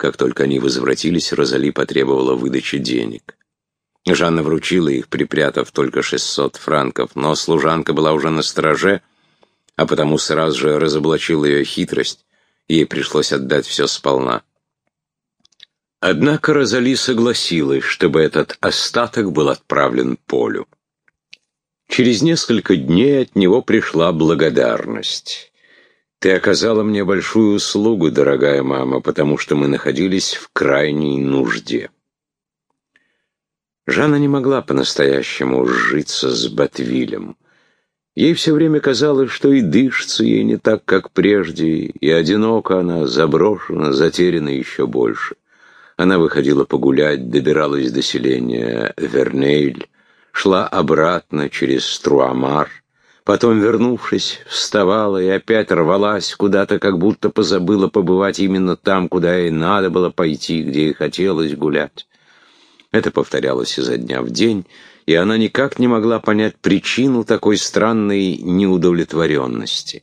Как только они возвратились, Розали потребовала выдачи денег. Жанна вручила их, припрятав только 600 франков, но служанка была уже на стороже, а потому сразу же разоблачил ее хитрость, ей пришлось отдать все сполна. Однако Розали согласилась, чтобы этот остаток был отправлен Полю. Через несколько дней от него пришла благодарность. «Ты оказала мне большую услугу, дорогая мама, потому что мы находились в крайней нужде». Жанна не могла по-настоящему сжиться с Батвилем. Ей все время казалось, что и дышится ей не так, как прежде, и одинока она, заброшена, затеряна еще больше. Она выходила погулять, добиралась до селения Вернейль, шла обратно через Струамар, потом, вернувшись, вставала и опять рвалась куда-то, как будто позабыла побывать именно там, куда ей надо было пойти, где ей хотелось гулять. Это повторялось изо дня в день, и она никак не могла понять причину такой странной неудовлетворенности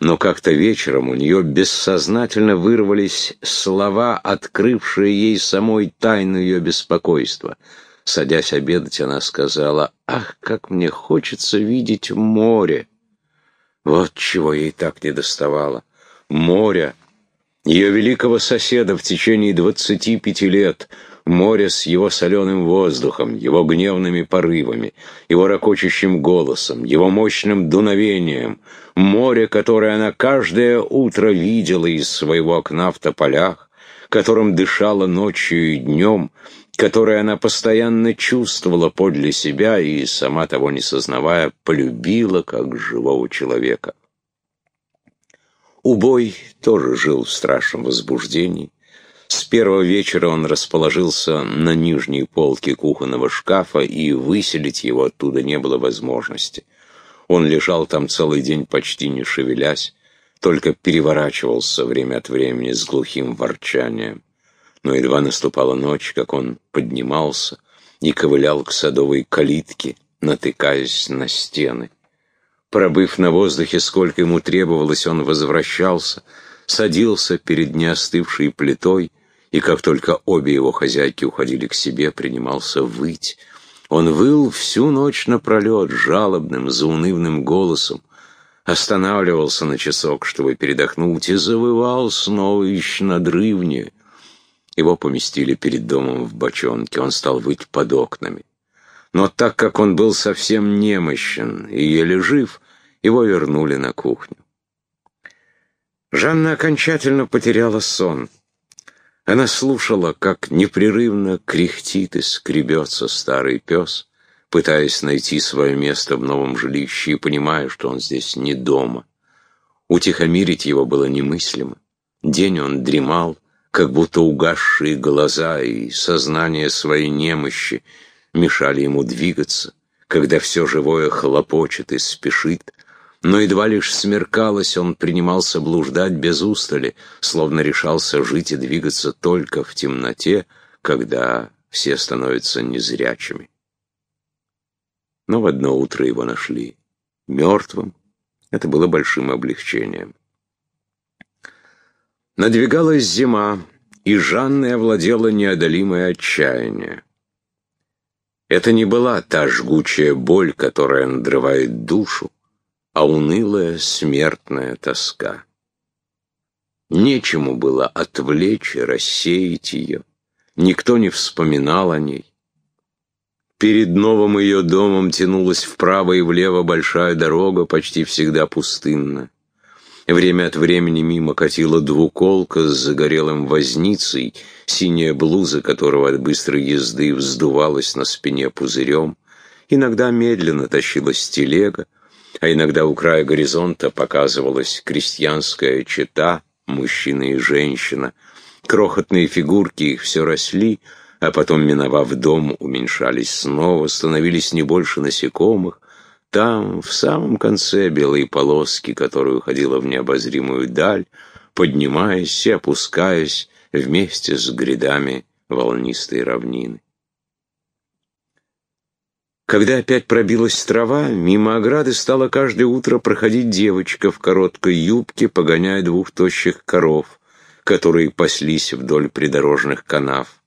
но как-то вечером у нее бессознательно вырвались слова, открывшие ей самой тайну ее беспокойства. Садясь обедать, она сказала, «Ах, как мне хочется видеть море!» Вот чего ей так не доставало. Море, ее великого соседа в течение двадцати пяти лет — Море с его соленым воздухом, его гневными порывами, его ракочущим голосом, его мощным дуновением. Море, которое она каждое утро видела из своего окна в тополях, которым дышала ночью и днем, которое она постоянно чувствовала подле себя и, сама того не сознавая, полюбила как живого человека. Убой тоже жил в страшном возбуждении. С первого вечера он расположился на нижней полке кухонного шкафа, и выселить его оттуда не было возможности. Он лежал там целый день, почти не шевелясь, только переворачивался время от времени с глухим ворчанием. Но едва наступала ночь, как он поднимался и ковылял к садовой калитке, натыкаясь на стены. Пробыв на воздухе, сколько ему требовалось, он возвращался, садился перед неостывшей плитой и как только обе его хозяйки уходили к себе, принимался выть. Он выл всю ночь напролет жалобным, заунывным голосом, останавливался на часок, чтобы передохнуть, и завывал снова еще надрывнее. Его поместили перед домом в бочонке, он стал выть под окнами. Но так как он был совсем немощен и еле жив, его вернули на кухню. Жанна окончательно потеряла сон. Она слушала, как непрерывно кряхтит и скребется старый пес, пытаясь найти свое место в новом жилище и понимая, что он здесь не дома. Утихомирить его было немыслимо. День он дремал, как будто угасшие глаза и сознание своей немощи мешали ему двигаться, когда все живое хлопочет и спешит, но едва лишь смеркалось, он принимался блуждать без устали, словно решался жить и двигаться только в темноте, когда все становятся незрячими. Но в одно утро его нашли мертвым. Это было большим облегчением. Надвигалась зима, и Жанной овладело неодолимое отчаяние. Это не была та жгучая боль, которая надрывает душу, а унылая смертная тоска. Нечему было отвлечь и рассеять ее, никто не вспоминал о ней. Перед новым ее домом тянулась вправо и влево большая дорога, почти всегда пустынна. Время от времени мимо катила двуколка с загорелым возницей, синяя блуза которого от быстрой езды вздувалась на спине пузырем. Иногда медленно тащилась телега, а иногда у края горизонта показывалась крестьянская чета, мужчина и женщина. Крохотные фигурки их все росли, а потом, миновав дом, уменьшались снова, становились не больше насекомых. Там, в самом конце, белые полоски, которые уходила в необозримую даль, поднимаясь и опускаясь вместе с грядами волнистой равнины. Когда опять пробилась трава, мимо ограды стала каждое утро проходить девочка в короткой юбке, погоняя двух тощих коров. которые паслись вдоль придорожных канав.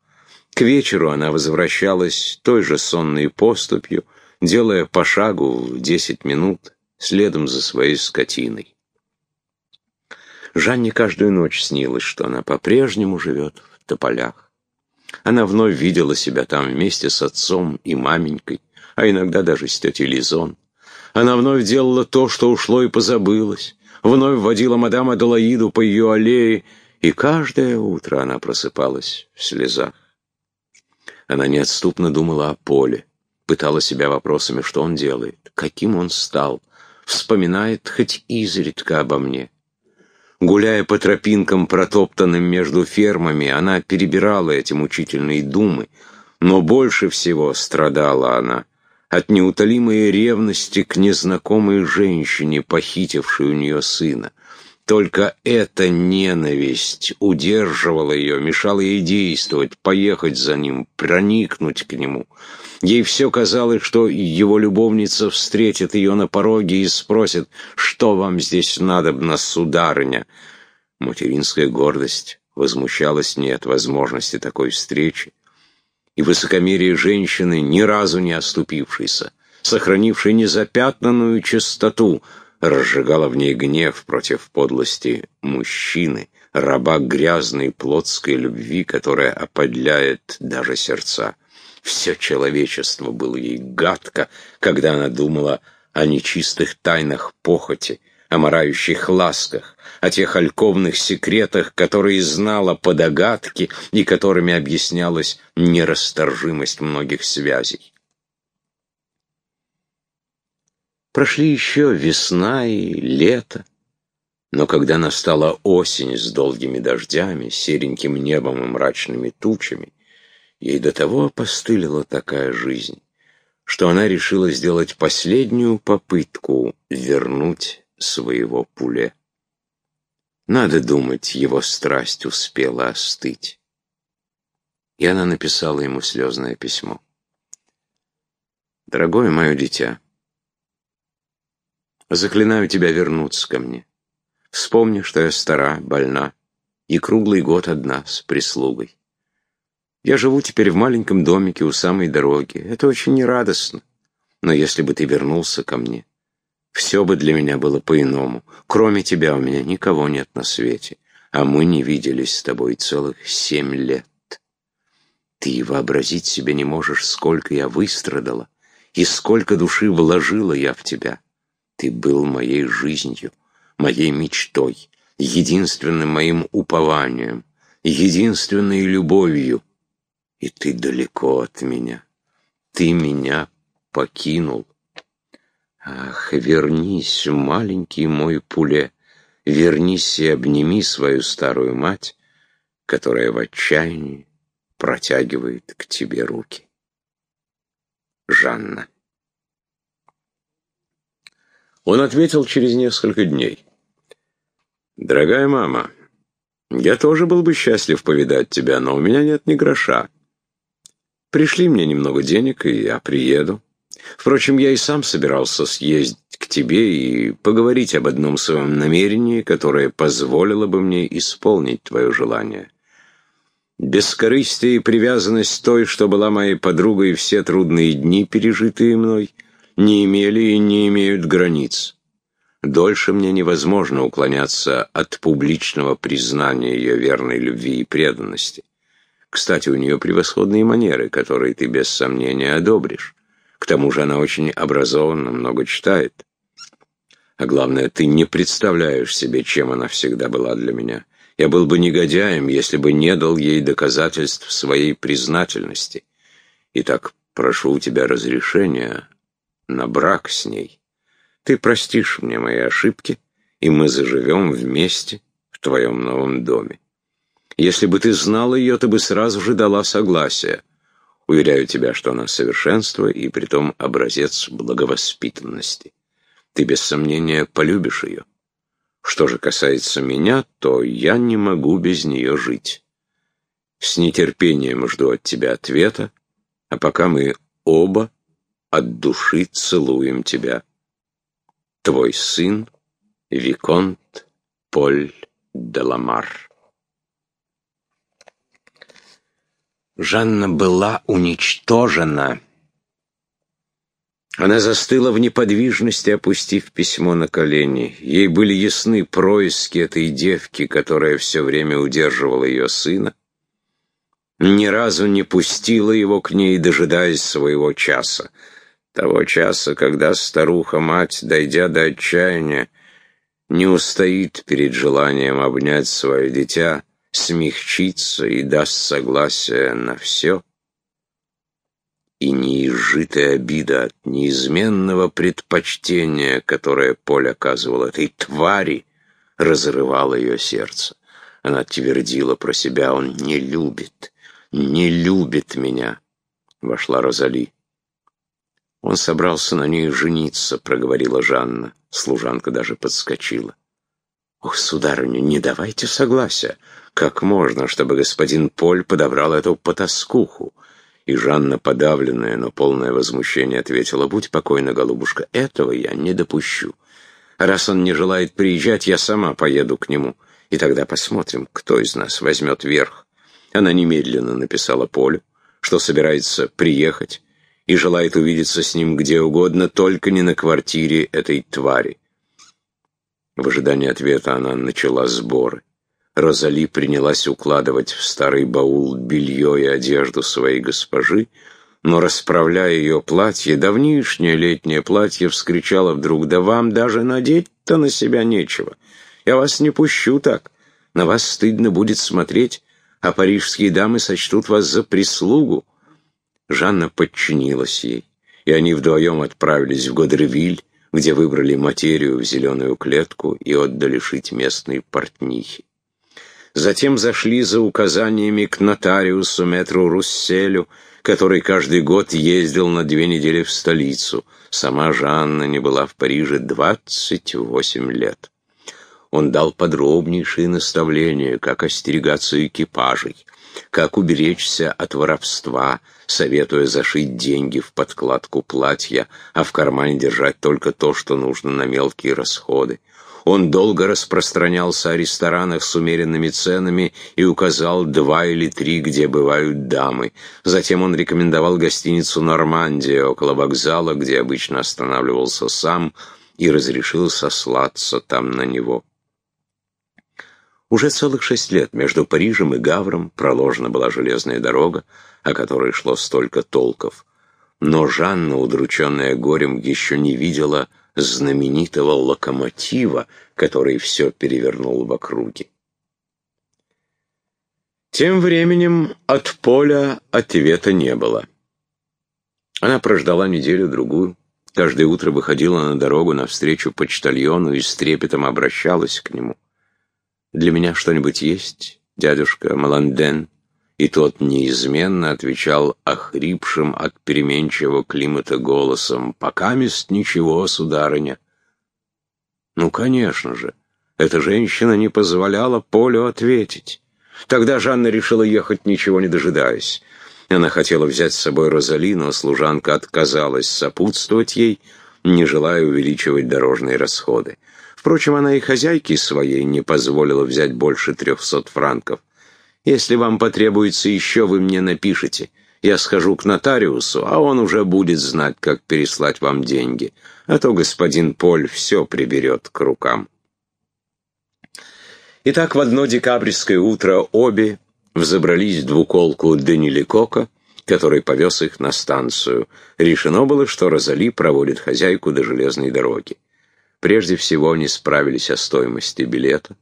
К вечеру она возвращалась той же сонной поступью, делая по шагу в десять минут следом за своей скотиной. Жанне каждую ночь снилось, что она по-прежнему живет в тополях. Она вновь видела себя там вместе с отцом и маменькой, а иногда даже с тетей Лизон. Она вновь делала то, что ушло и позабылось, вновь водила мадам Аделаиду по ее аллее, и каждое утро она просыпалась в слезах. Она неотступно думала о Поле, пытала себя вопросами, что он делает, каким он стал, вспоминает хоть изредка обо мне. Гуляя по тропинкам, протоптанным между фермами, она перебирала эти мучительные думы, но больше всего страдала она от неутолимой ревности к незнакомой женщине, похитившей у нее сына. Только эта ненависть удерживала ее, мешала ей действовать, поехать за ним, проникнуть к нему. Ей все казалось, что его любовница встретит ее на пороге и спросит, что вам здесь надобно, сударыня. Материнская гордость возмущалась не от возможности такой встречи, и высокомерие женщины, ни разу не оступившейся, сохранившей незапятнанную чистоту, разжигала в ней гнев против подлости мужчины, раба грязной плотской любви, которая оподляет даже сердца. Все человечество было ей гадко, когда она думала о нечистых тайнах похоти, о марающих ласках, о тех альковных секретах, которые знала по догадке и которыми объяснялась нерасторжимость многих связей. Прошли еще весна и лето, но когда настала осень с долгими дождями, сереньким небом и мрачными тучами, ей до того опостылила такая жизнь, что она решила сделать последнюю попытку вернуть своего пуле. Надо думать, его страсть успела остыть. И она написала ему слезное письмо. «Дорогое мое дитя, Заклинаю тебя вернуться ко мне. Вспомни, что я стара, больна и круглый год одна с прислугой. Я живу теперь в маленьком домике у самой дороги. Это очень нерадостно. Но если бы ты вернулся ко мне, все бы для меня было по-иному. Кроме тебя у меня никого нет на свете, а мы не виделись с тобой целых семь лет. Ты вообразить себе не можешь, сколько я выстрадала и сколько души вложила я в тебя. Ты был моей жизнью, моей мечтой, единственным моим упованием, единственной любовью. И ты далеко от меня. Ты меня покинул. Ах, вернись, маленький мой пуле, вернись и обними свою старую мать, которая в отчаянии протягивает к тебе руки. Жанна он ответил через несколько дней. «Дорогая мама, я тоже был бы счастлив повидать тебя, но у меня нет ни гроша. Пришли мне немного денег, и я приеду. Впрочем, я и сам собирался съездить к тебе и поговорить об одном своем намерении, которое позволило бы мне исполнить твое желание. Бескорыстие и привязанность той, что была моей подругой все трудные дни, пережитые мной — не имели и не имеют границ. Дольше мне невозможно уклоняться от публичного признания ее верной любви и преданности. Кстати, у нее превосходные манеры, которые ты без сомнения одобришь. К тому же она очень образована, много читает. А главное, ты не представляешь себе, чем она всегда была для меня. Я был бы негодяем, если бы не дал ей доказательств своей признательности. Итак, прошу у тебя разрешения на брак с ней. Ты простишь мне мои ошибки, и мы заживем вместе в твоем новом доме. Если бы ты знал ее, ты бы сразу же дала согласие. Уверяю тебя, что она совершенство и притом образец благовоспитанности. Ты без сомнения полюбишь ее. Что же касается меня, то я не могу без нее жить. С нетерпением жду от тебя ответа, а пока мы оба от души целуем тебя. Твой сын Виконт Поль де Ламар. Жанна была уничтожена. Она застыла в неподвижности, опустив письмо на колени. Ей были ясны происки этой девки, которая все время удерживала ее сына. Ни разу не пустила его к ней, дожидаясь своего часа. Того часа, когда старуха-мать, дойдя до отчаяния, не устоит перед желанием обнять свое дитя, смягчиться и даст согласие на все, и неизжитая обида от неизменного предпочтения, которое Поль оказывал этой твари, разрывала ее сердце. Она твердила про себя, он не любит, не любит меня. Вошла Розали. Он собрался на ней жениться, проговорила Жанна. Служанка даже подскочила. «Ох, сударыня, не давайте согласия. Как можно, чтобы господин Поль подобрал эту потаскуху?» И Жанна, подавленная, но полное возмущение, ответила, «Будь покойна, голубушка, этого я не допущу. Раз он не желает приезжать, я сама поеду к нему, и тогда посмотрим, кто из нас возьмет верх». Она немедленно написала Полю, что собирается приехать, и желает увидеться с ним где угодно, только не на квартире этой твари. В ожидании ответа она начала сборы. Розали принялась укладывать в старый баул белье и одежду своей госпожи, но, расправляя ее платье, давнишнее летнее платье, вскричала вдруг, «Да вам даже надеть-то на себя нечего. Я вас не пущу так. На вас стыдно будет смотреть, а парижские дамы сочтут вас за прислугу. Жанна подчинилась ей, и они вдвоем отправились в Годревиль, где выбрали материю в зеленую клетку и отдали шить местной портнихе. Затем зашли за указаниями к нотариусу метру Русселю, который каждый год ездил на две недели в столицу. Сама Жанна не была в Париже 28 лет. Он дал подробнейшие наставления, как остерегаться экипажей, как уберечься от воровства, советуя зашить деньги в подкладку платья, а в кармане держать только то, что нужно на мелкие расходы. Он долго распространялся о ресторанах с умеренными ценами и указал два или три, где бывают дамы. Затем он рекомендовал гостиницу «Нормандия» около вокзала, где обычно останавливался сам, и разрешил сослаться там на него. Уже целых шесть лет между Парижем и Гавром проложена была железная дорога, о которой шло столько толков. Но Жанна, удрученная горем, еще не видела знаменитого локомотива, который все перевернул в округе. Тем временем от поля ответа не было. Она прождала неделю-другую, каждое утро выходила на дорогу навстречу почтальону и с трепетом обращалась к нему. «Для меня что-нибудь есть, дядюшка Маланден?» И тот неизменно отвечал охрипшим от переменчивого климата голосом «Пока мест ничего, сударыня». Ну, конечно же, эта женщина не позволяла Полю ответить. Тогда Жанна решила ехать, ничего не дожидаясь. Она хотела взять с собой Розали, но служанка отказалась сопутствовать ей, не желая увеличивать дорожные расходы. Впрочем, она и хозяйке своей не позволила взять больше трехсот франков. «Если вам потребуется еще, вы мне напишите. Я схожу к нотариусу, а он уже будет знать, как переслать вам деньги. А то господин Поль все приберет к рукам». Итак, в одно декабрьское утро обе взобрались в двуколку Дениликока, который повез их на станцию. Решено было, что Розали проводит хозяйку до железной дороги. Прежде всего они справились о стоимости билета.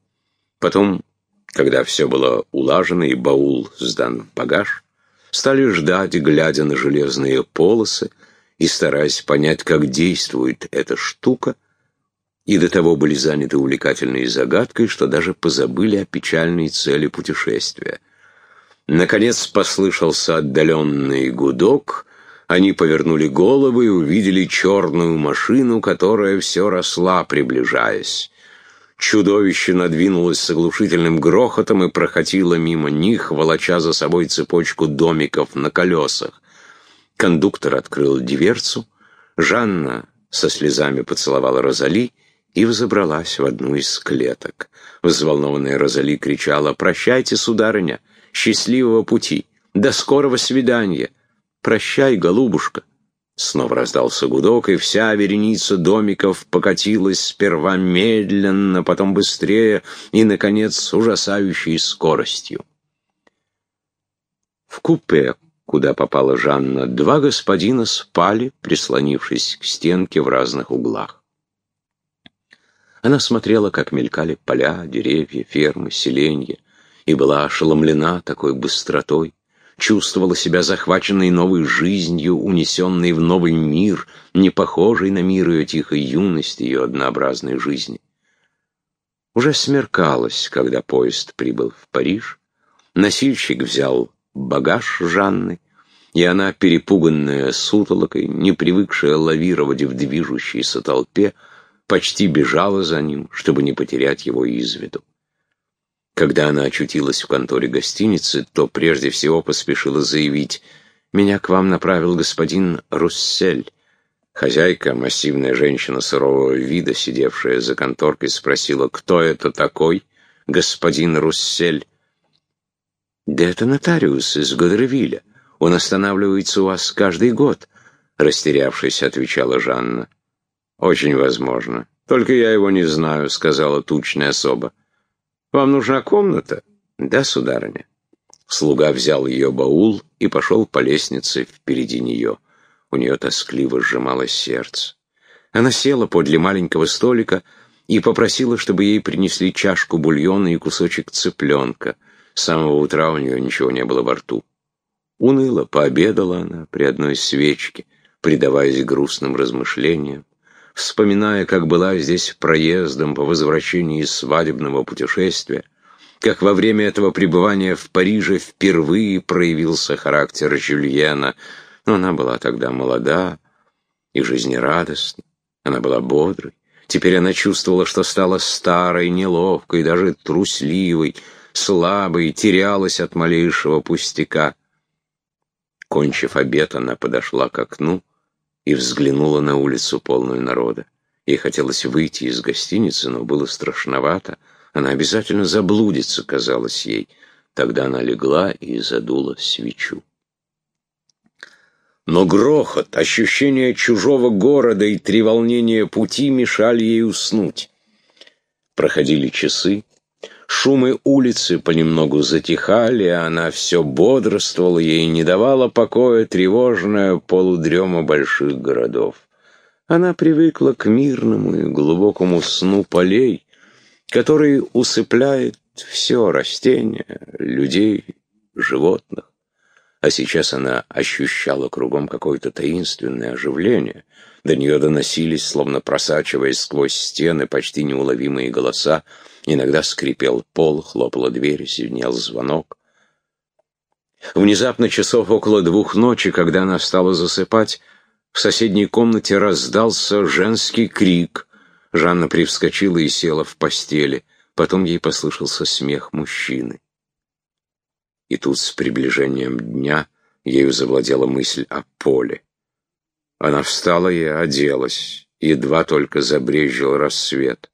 Потом, когда все было улажено и баул сдан в багаж, стали ждать, глядя на железные полосы и стараясь понять, как действует эта штука, и до того были заняты увлекательной загадкой, что даже позабыли о печальной цели путешествия. Наконец послышался отдаленный гудок, они повернули головы и увидели черную машину, которая все росла, приближаясь. Чудовище надвинулось с оглушительным грохотом и прокатило мимо них, волоча за собой цепочку домиков на колесах. Кондуктор открыл дверцу. Жанна со слезами поцеловала Розали и взобралась в одну из клеток. Взволнованная Розали кричала «Прощайте, сударыня! Счастливого пути! До скорого свидания. Прощай, голубушка. Снова раздался гудок, и вся вереница домиков покатилась сперва медленно, потом быстрее и, наконец, с ужасающей скоростью. В купе, куда попала Жанна, два господина спали, прислонившись к стенке в разных углах. Она смотрела, как мелькали поля, деревья, фермы, селенья, и была ошеломлена такой быстротой, чувствовала себя захваченной новой жизнью, унесенной в новый мир, не похожий на мир ее тихой юности, ее однообразной жизни. Уже смеркалось, когда поезд прибыл в Париж. Носильщик взял багаж Жанны, и она, перепуганная сутолокой, не привыкшая лавировать в движущейся толпе, почти бежала за ним, чтобы не потерять его из виду. Когда она очутилась в конторе гостиницы, то прежде всего поспешила заявить «Меня к вам направил господин Руссель». Хозяйка, массивная женщина сурового вида, сидевшая за конторкой, спросила «Кто это такой, господин Руссель?» «Да это нотариус из Годревиля. Он останавливается у вас каждый год», — растерявшись, отвечала Жанна. «Очень возможно. Только я его не знаю», — сказала тучная особа. «Вам нужна комната?» «Да, сударыня». Слуга взял ее баул и пошел по лестнице впереди нее. У нее тоскливо сжималось сердце. Она села подле маленького столика и попросила, чтобы ей принесли чашку бульона и кусочек цыпленка. С самого утра у нее ничего не было во рту. Уныло пообедала она при одной свечке, предаваясь грустным размышлениям вспоминая, как была здесь проездом по возвращении из свадебного путешествия, как во время этого пребывания в Париже впервые проявился характер Жюльена, но она была тогда молода и жизнерадостна, она была бодрой. Теперь она чувствовала, что стала старой, неловкой, даже трусливой, слабой, терялась от малейшего пустяка. Кончив обед, она подошла к окну и взглянула на улицу, полную народа. Ей хотелось выйти из гостиницы, но было страшновато. Она обязательно заблудится, казалось ей. Тогда она легла и задула свечу. Но грохот, ощущение чужого города и треволнения пути мешали ей уснуть. Проходили часы, Шумы улицы понемногу затихали, а она все бодрствовала, ей не давала покоя тревожная полудрема больших городов. Она привыкла к мирному и глубокому сну полей, который усыпляет все растения, людей, животных. А сейчас она ощущала кругом какое-то таинственное оживление. До нее доносились, словно просачиваясь сквозь стены, почти неуловимые голоса, Иногда скрипел пол, хлопала дверь, звенел звонок. Внезапно часов около двух ночи, когда она стала засыпать, в соседней комнате раздался женский крик. Жанна привскочила и села в постели. Потом ей послышался смех мужчины. И тут с приближением дня ею завладела мысль о поле. Она встала и оделась, едва только забрезжил рассвет.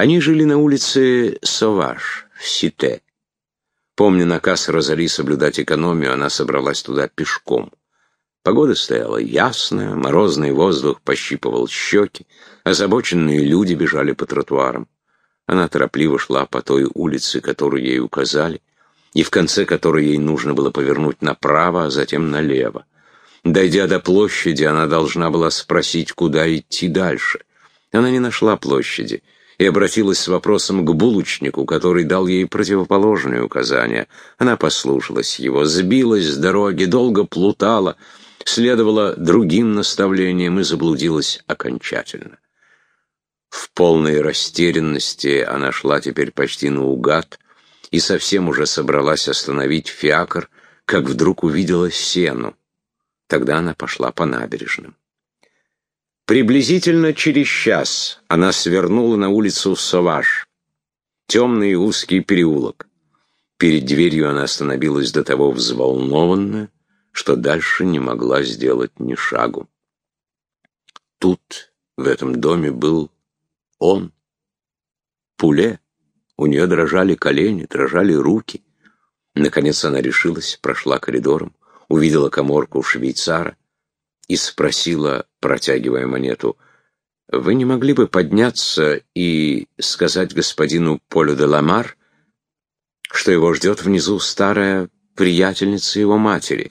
Они жили на улице Соваш, в Сите. Помня наказ Розали соблюдать экономию, она собралась туда пешком. Погода стояла ясная, морозный воздух пощипывал щеки, озабоченные люди бежали по тротуарам. Она торопливо шла по той улице, которую ей указали, и в конце которой ей нужно было повернуть направо, а затем налево. Дойдя до площади, она должна была спросить, куда идти дальше. Она не нашла площади — и обратилась с вопросом к булочнику, который дал ей противоположные указания. Она послушалась его, сбилась с дороги, долго плутала, следовала другим наставлениям и заблудилась окончательно. В полной растерянности она шла теперь почти наугад и совсем уже собралась остановить фиакр, как вдруг увидела сену. Тогда она пошла по набережным. Приблизительно через час она свернула на улицу Соваж, темный узкий переулок. Перед дверью она остановилась до того взволнованная, что дальше не могла сделать ни шагу. Тут, в этом доме, был он, Пуле. У нее дрожали колени, дрожали руки. Наконец она решилась, прошла коридором, увидела коморку швейцара и спросила, протягивая монету, «Вы не могли бы подняться и сказать господину Полю де Ламар, что его ждет внизу старая приятельница его матери?»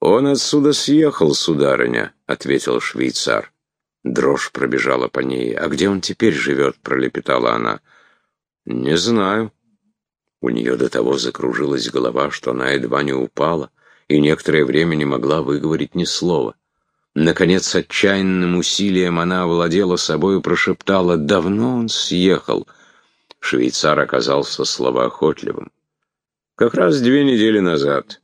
«Он отсюда съехал, сударыня», — ответил швейцар. Дрожь пробежала по ней. «А где он теперь живет?» — пролепетала она. «Не знаю». У нее до того закружилась голова, что она едва не упала, и некоторое время не могла выговорить ни слова. Наконец, отчаянным усилием она овладела собой и прошептала «Давно он съехал». Швейцар оказался словоохотливым. «Как раз две недели назад».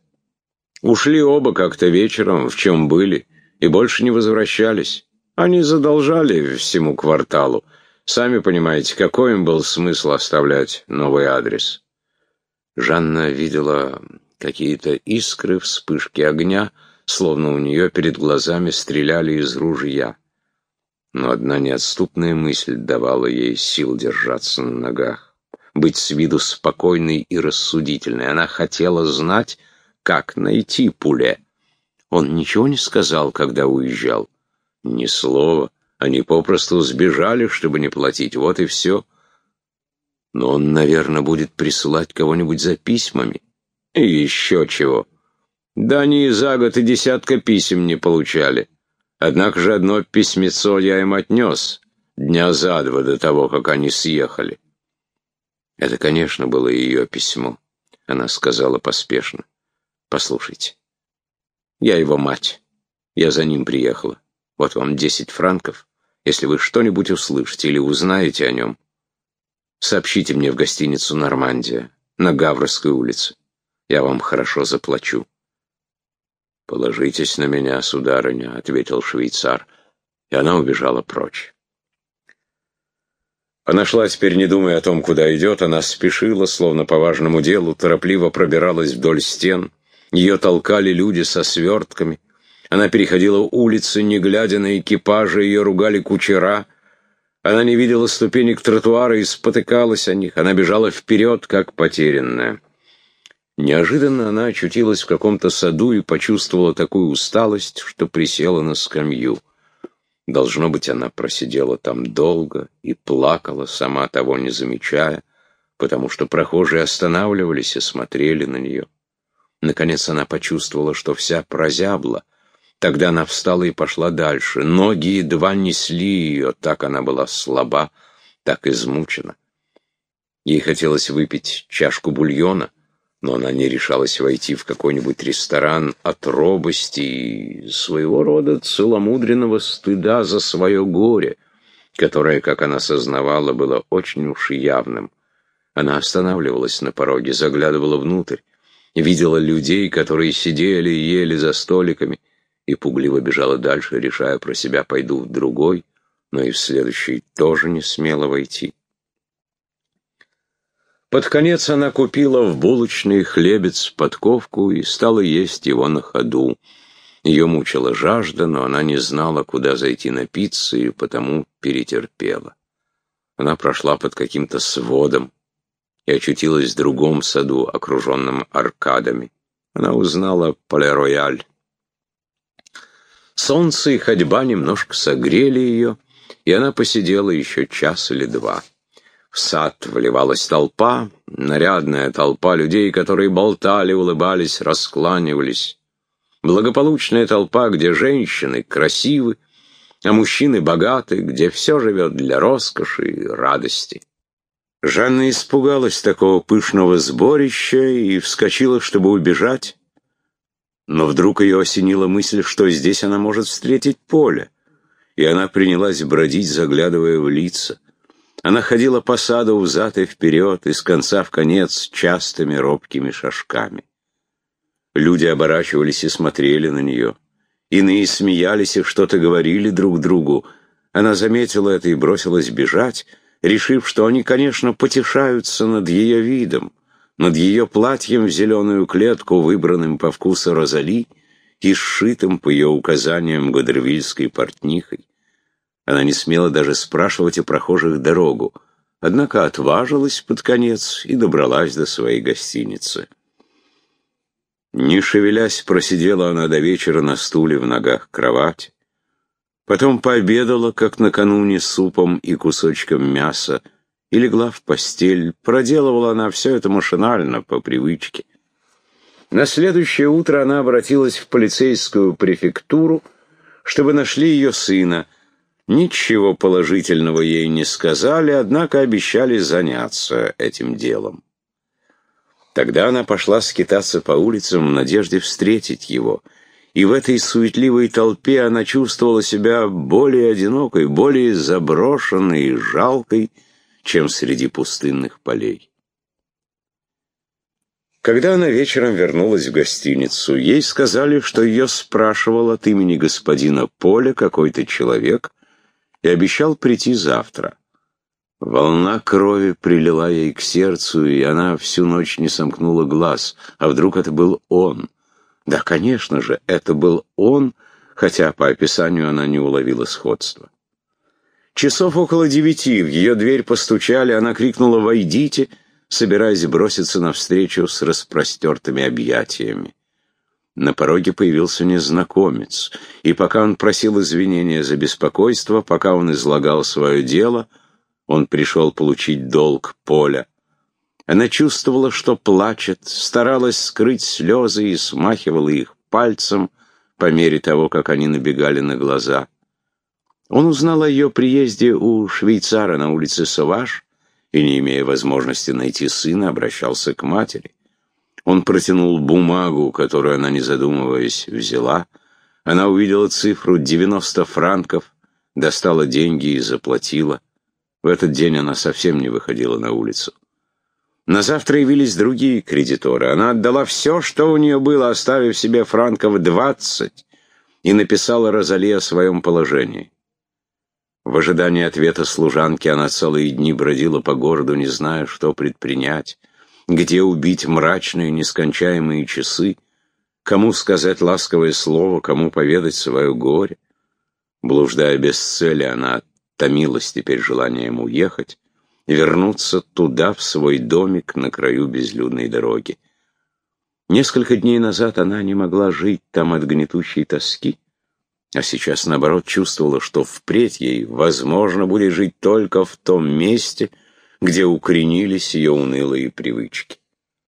Ушли оба как-то вечером, в чем были, и больше не возвращались. Они задолжали всему кварталу. Сами понимаете, какой им был смысл оставлять новый адрес. Жанна видела какие-то искры, вспышки огня, словно у нее перед глазами стреляли из ружья. Но одна неотступная мысль давала ей сил держаться на ногах, быть с виду спокойной и рассудительной. Она хотела знать, как найти Пуле. Он ничего не сказал, когда уезжал. Ни слова. Они попросту сбежали, чтобы не платить. Вот и все. Но он, наверное, будет присылать кого-нибудь за письмами. И еще чего. Да они и за год и десятка писем не получали. Однако же одно письмецо я им отнес, дня за два до того, как они съехали. Это, конечно, было ее письмо. Она сказала поспешно. Послушайте, я его мать. Я за ним приехала. Вот вам десять франков. Если вы что-нибудь услышите или узнаете о нем, сообщите мне в гостиницу «Нормандия» на Гавровской улице. Я вам хорошо заплачу. «Положитесь на меня, сударыня», — ответил швейцар, и она убежала прочь. Она шла теперь, не думая о том, куда идет, она спешила, словно по важному делу, торопливо пробиралась вдоль стен, ее толкали люди со свертками. Она переходила улицы, не глядя на экипажи, ее ругали кучера. Она не видела ступенек тротуара и спотыкалась о них. Она бежала вперед, как потерянная. Неожиданно она очутилась в каком-то саду и почувствовала такую усталость, что присела на скамью. Должно быть, она просидела там долго и плакала, сама того не замечая, потому что прохожие останавливались и смотрели на нее. Наконец она почувствовала, что вся прозябла. Тогда она встала и пошла дальше. Ноги едва несли ее, так она была слаба, так измучена. Ей хотелось выпить чашку бульона, но она не решалась войти в какой-нибудь ресторан от робости и своего рода целомудренного стыда за свое горе, которое, как она сознавала, было очень уж явным. Она останавливалась на пороге, заглядывала внутрь видела людей, которые сидели и ели за столиками, и пугливо бежала дальше, решая про себя, пойду в другой, но и в следующий тоже не смела войти. Под конец она купила в булочный хлебец подковку и стала есть его на ходу. Ее мучила жажда, но она не знала, куда зайти напиться, и потому перетерпела. Она прошла под каким-то сводом, и очутилась в другом саду, окруженном аркадами. Она узнала Поле-Рояль. Солнце и ходьба немножко согрели ее, и она посидела еще час или два. В сад вливалась толпа, нарядная толпа людей, которые болтали, улыбались, раскланивались. Благополучная толпа, где женщины красивы, а мужчины богаты, где все живет для роскоши и радости. Жанна испугалась такого пышного сборища и вскочила, чтобы убежать. Но вдруг ее осенила мысль, что здесь она может встретить поле, и она принялась бродить, заглядывая в лица. Она ходила по саду взад и вперед, из конца в конец, частыми робкими шажками. Люди оборачивались и смотрели на нее. Иные смеялись и что-то говорили друг другу. Она заметила это и бросилась бежать, решив, что они, конечно, потешаются над ее видом, над ее платьем в зеленую клетку, выбранным по вкусу Розали и сшитым по ее указаниям Годервильской портнихой. Она не смела даже спрашивать у прохожих дорогу, однако отважилась под конец и добралась до своей гостиницы. Не шевелясь, просидела она до вечера на стуле в ногах кровати. Потом пообедала, как накануне, супом и кусочком мяса, и легла в постель. Проделывала она все это машинально, по привычке. На следующее утро она обратилась в полицейскую префектуру, чтобы нашли ее сына. Ничего положительного ей не сказали, однако обещали заняться этим делом. Тогда она пошла скитаться по улицам в надежде встретить его. И в этой суетливой толпе она чувствовала себя более одинокой, более заброшенной и жалкой, чем среди пустынных полей. Когда она вечером вернулась в гостиницу, ей сказали, что ее спрашивал от имени господина Поля какой-то человек и обещал прийти завтра. Волна крови прилила ей к сердцу, и она всю ночь не сомкнула глаз. А вдруг это был он? Да, конечно же, это был он, хотя по описанию она не уловила сходства. Часов около девяти в ее дверь постучали, она крикнула «Войдите!», собираясь броситься навстречу с распростертыми объятиями. На пороге появился незнакомец, и пока он просил извинения за беспокойство, пока он излагал свое дело, он пришел получить долг Поля. Она чувствовала, что плачет, старалась скрыть слезы и смахивала их пальцем по мере того, как они набегали на глаза. Он узнал о ее приезде у швейцара на улице Саваш и, не имея возможности найти сына, обращался к матери. Он протянул бумагу, которую она, не задумываясь, взяла. Она увидела цифру 90 франков, достала деньги и заплатила. В этот день она совсем не выходила на улицу. На завтра явились другие кредиторы. Она отдала все, что у нее было, оставив себе франков двадцать, и написала Розали о своем положении. В ожидании ответа служанки она целые дни бродила по городу, не зная, что предпринять, где убить мрачные нескончаемые часы, кому сказать ласковое слово, кому поведать свое горе. Блуждая без цели, она томилась теперь желанием уехать, вернуться туда, в свой домик на краю безлюдной дороги. Несколько дней назад она не могла жить там от гнетущей тоски а сейчас, наоборот, чувствовала, что впредь ей, возможно, будет жить только в том месте, где укоренились ее унылые привычки.